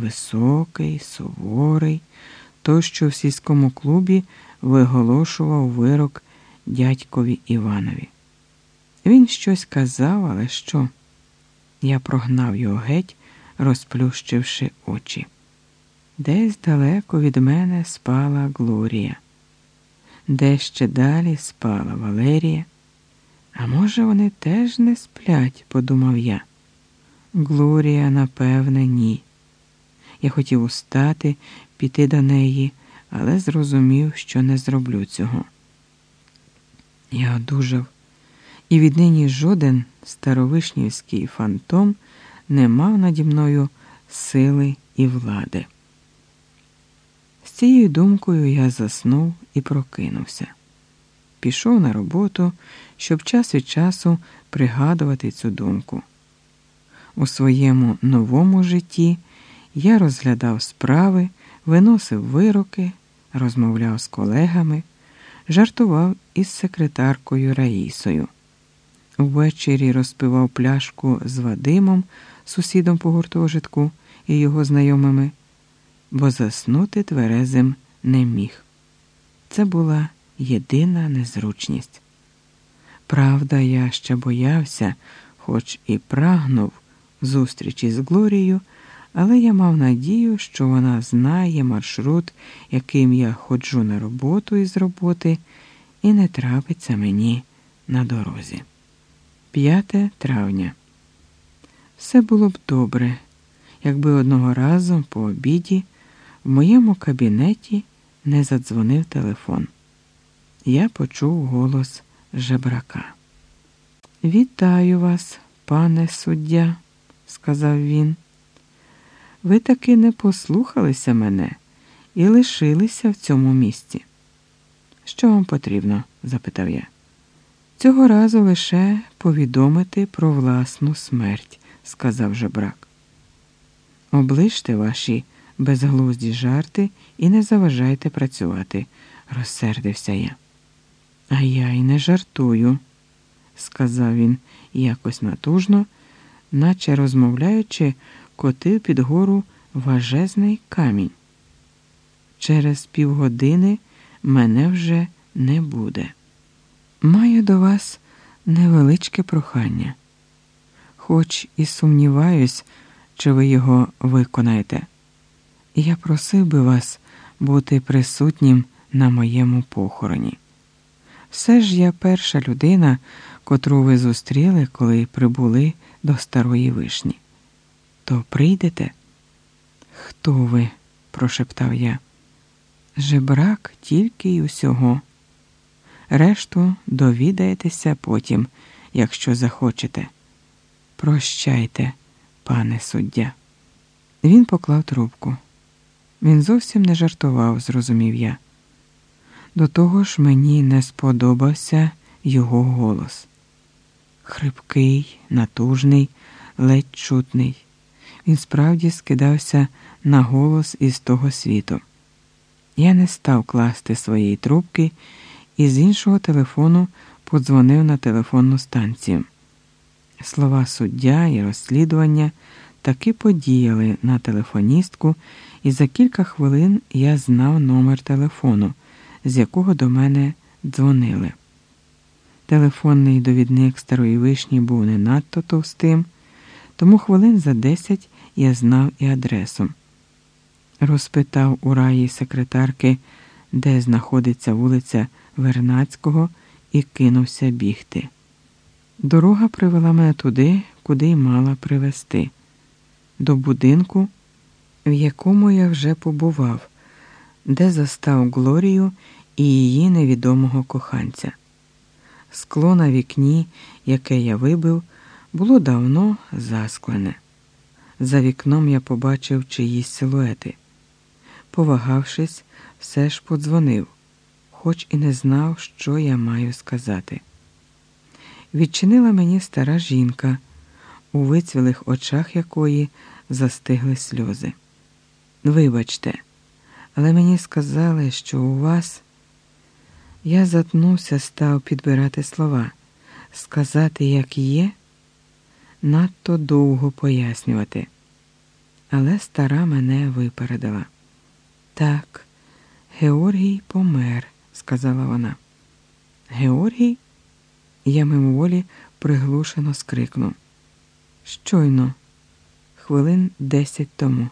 високий, суворий, той, що в сільському клубі виголошував вирок дядькові Іванові. Він щось казав, але що? Я прогнав його геть, розплющивши очі. Десь далеко від мене спала Глорія, де ще далі спала Валерія. А може, вони теж не сплять, подумав я. Глорія, напевне, ні. Я хотів устати, піти до неї, але зрозумів, що не зроблю цього. Я одужав, і віднині жоден старовишнівський фантом не мав наді мною сили і влади. З цією думкою я заснув і прокинувся. Пішов на роботу, щоб час від часу пригадувати цю думку. У своєму новому житті я розглядав справи, виносив вироки, розмовляв з колегами, жартував із секретаркою Раїсою. Ввечері розпивав пляшку з Вадимом, сусідом по гуртожитку і його знайомими, бо заснути тверезим не міг. Це була єдина незручність. Правда, я ще боявся, хоч і прагнув зустрічі з Глорією, але я мав надію, що вона знає маршрут, яким я ходжу на роботу із роботи, і не трапиться мені на дорозі. 5 травня. Все було б добре, якби одного разу по обіді в моєму кабінеті не задзвонив телефон. Я почув голос жебрака. Вітаю вас, пане суддя, сказав він. Ви таки не послухалися мене і лишилися в цьому місці. Що вам потрібно? запитав я. Цього разу лише повідомити про власну смерть, сказав жебрак. Оближте ваші безглузді жарти і не заважайте працювати, розсердився я. А я й не жартую, сказав він якось натужно, наче розмовляючи, котив під гору важезний камінь. Через півгодини мене вже не буде. Маю до вас невеличке прохання, хоч і сумніваюсь, чи ви його виконаєте. Я просив би вас бути присутнім на моєму похороні. Все ж я перша людина, котру ви зустріли, коли прибули до старої вишні. То прийдете? Хто ви? прошептав я. Жебрак тільки й усього. Решту довідаєтеся потім, якщо захочете. Прощайте, пане суддя. Він поклав трубку. Він зовсім не жартував, зрозумів я. До того ж мені не сподобався його голос. Хрипкий, натужний, ледь чутний. Він справді скидався на голос із того світу. Я не став класти своєї трубки і з іншого телефону подзвонив на телефонну станцію. Слова суддя і розслідування таки подіяли на телефоністку, і за кілька хвилин я знав номер телефону, з якого до мене дзвонили. Телефонний довідник старої вишні був не надто товстим, тому хвилин за десять я знав і адресу. Розпитав у раї секретарки, де знаходиться вулиця Вернацького, і кинувся бігти. Дорога привела мене туди, куди й мала привезти, до будинку, в якому я вже побував, де застав Глорію і її невідомого коханця. Скло на вікні, яке я вибив, було давно засклене. За вікном я побачив чиїсь силуети. Повагавшись, все ж подзвонив, хоч і не знав, що я маю сказати. Відчинила мені стара жінка, у вицвілих очах якої застигли сльози. Вибачте, але мені сказали, що у вас. Я затнувся, став підбирати слова, сказати, як є, надто довго пояснювати. Але стара мене випередила. Так, Георгій помер, сказала вона. Георгій? Я мимоволі приглушено скрикнув. Щойно, хвилин десять тому.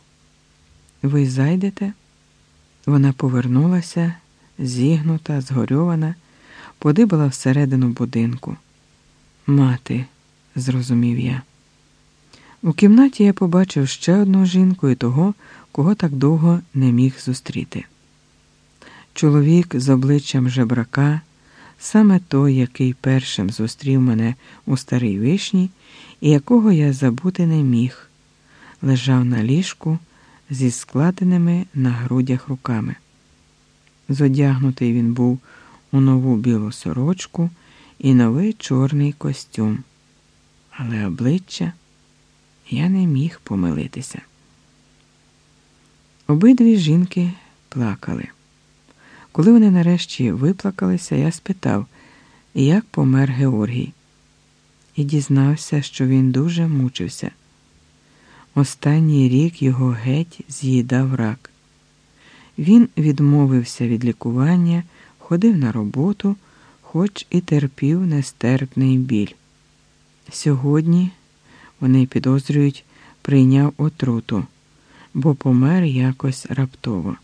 Ви зайдете? Вона повернулася, зігнута, згорьована, подибала всередину будинку. Мати, зрозумів я. У кімнаті я побачив ще одну жінку і того, кого так довго не міг зустріти. Чоловік з обличчям жебрака, саме той, який першим зустрів мене у старій вишні, і якого я забути не міг, лежав на ліжку зі складеними на грудях руками. Зодягнутий він був у нову білу сорочку і новий чорний костюм, але обличчя я не міг помилитися. Обидві жінки плакали. Коли вони нарешті виплакалися, я спитав, як помер Георгій, і дізнався, що він дуже мучився. Останній рік його геть з'їдав рак. Він відмовився від лікування, ходив на роботу, хоч і терпів нестерпний біль. Сьогодні вони підозрюють, прийняв отруту, бо помер якось раптово.